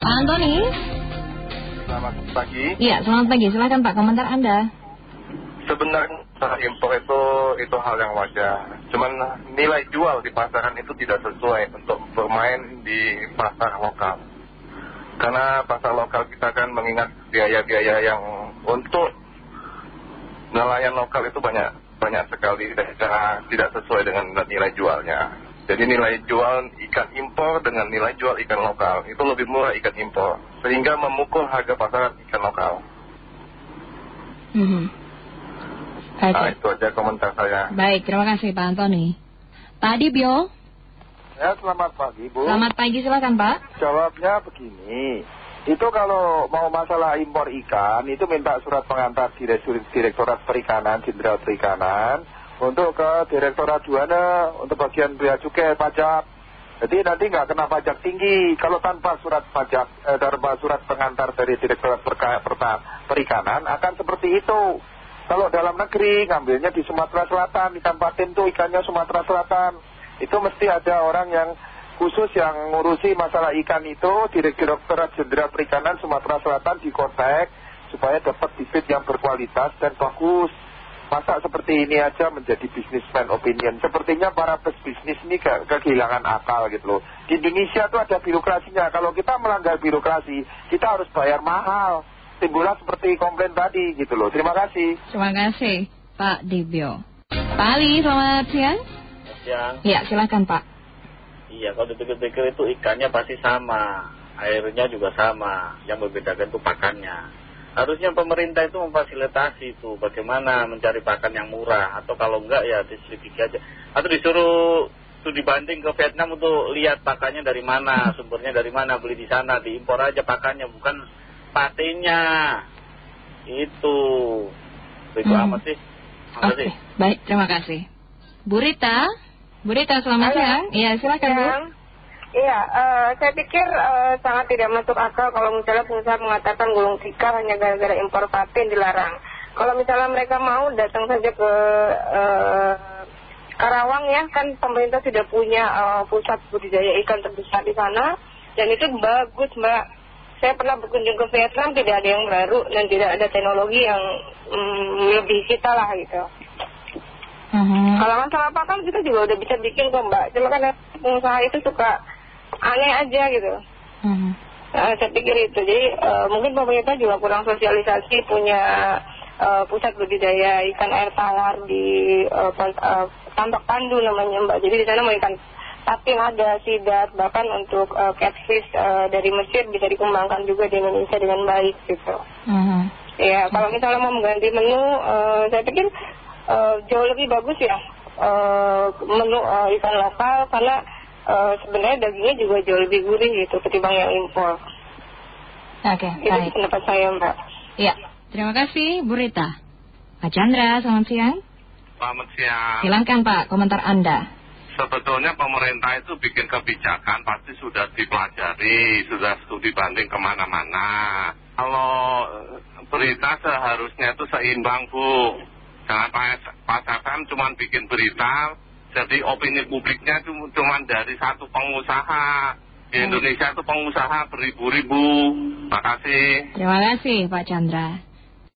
Pak Antoni? Selamat pagi. Iya, selamat pagi. Silakan Pak, komentar Anda. Sebenarnya impor itu itu hal yang wajar. Cuman nilai jual di pasaran itu tidak sesuai untuk bermain di pasar lokal. Karena pasar lokal kita kan mengingat biaya-biaya yang untuk nelayan lokal itu banyak banyak sekali tidak sesuai dengan nilai jualnya. Jadi nilai jual ikan impor dengan nilai jual ikan lokal itu lebih murah ikan impor. Sehingga memukul harga pasaran ikan lokal. -hmm. Nah itu aja komentar saya. Baik, terima kasih Pak Antoni. Pak Adibyo. Ya, selamat pagi Bu. Selamat pagi, silakan Pak. Jawabnya begini. Itu kalau mau masalah impor ikan, itu minta surat pengantar Direktorat Perikanan, Jenderal Perikanan, untuk ke Direktorat Juana, untuk bagian bea cukai, pajak. Jadi nanti nggak kena pajak tinggi. Kalau tanpa surat pajak, eh, tanpa surat pengantar dari Direktorat Perikanan, akan seperti itu. Kalau dalam negeri ngambilnya di Sumatera Selatan, ikan patin tuh ikannya Sumatera Selatan. Itu mesti ada orang yang khusus yang ngurusi masalah ikan itu, Direktorat Jenderal Perikanan Sumatera Selatan di kontak supaya dapat bibit yang berkualitas dan bagus. Masa seperti ini aja menjadi bisnisman opinion. Sepertinya para bisnis ini ke kehilangan akal gitu loh. Di Indonesia tuh ada birokrasinya. Kalau kita melanggar birokrasi, kita harus bayar mahal timbullah seperti komplain tadi gitu loh. Terima kasih. Terima kasih Pak Dibio. Pak Ali, selamat siang. Siang. Iya, silakan Pak. Iya, kalau dipikir-pikir itu ikannya pasti sama, airnya juga sama, yang membedakan itu pakannya. Harusnya pemerintah itu memfasilitasi itu bagaimana mencari pakan yang murah atau kalau enggak ya diselidiki aja. Atau disuruh itu dibanding ke Vietnam untuk lihat pakannya dari mana, sumbernya dari mana, beli di sana, diimpor aja pakannya bukan patinya itu. Itu hmm. amat sih. Oke, okay. baik terima kasih. Bu Rita? Bu Rita selamat siang. Iya silakan Bu Iya, uh, saya pikir uh, sangat tidak masuk akal kalau misalnya pengusaha mengatakan gulung tikar hanya gara-gara impor patin dilarang. Kalau misalnya mereka mau datang saja ke uh, Karawang ya, kan pemerintah sudah punya uh, pusat budidaya ikan terbesar di sana, dan itu bagus mbak saya pernah berkunjung ke Vietnam tidak ada yang baru dan tidak ada teknologi yang mm, lebih kita lah gitu. -huh. Kalau masalah apa kan kita juga udah bisa bikin kok mbak. Cuma kan pengusaha itu suka aneh aja gitu. -huh. Nah, saya pikir itu. Jadi uh, mungkin pemerintah juga kurang sosialisasi punya uh, pusat budidaya ikan air tawar di uh, uh, Tampak Pandu namanya mbak. Jadi di sana mau ikan tapi ada sidat bahkan untuk uh, catfish uh, dari Mesir bisa dikembangkan juga di Indonesia dengan baik gitu. -huh. Ya kalau misalnya mau mengganti menu, uh, saya pikir uh, jauh lebih bagus ya uh, menu uh, ikan lokal karena uh, sebenarnya dagingnya juga jauh lebih gurih gitu ketimbang yang impor. Oke, okay, Itu baik. pendapat saya Mbak. Iya, terima kasih Bu Rita. Pak Chandra, selamat siang. Selamat siang. Silakan Pak, komentar Anda sebetulnya pemerintah itu bikin kebijakan pasti sudah dipelajari, sudah studi banding ke mana-mana. Kalau berita seharusnya itu seimbang Bu. Jangan pasarkan cuma bikin berita, jadi opini publiknya itu cuma dari satu pengusaha. Di Indonesia itu pengusaha beribu-ribu. Terima kasih. Terima kasih Pak Chandra.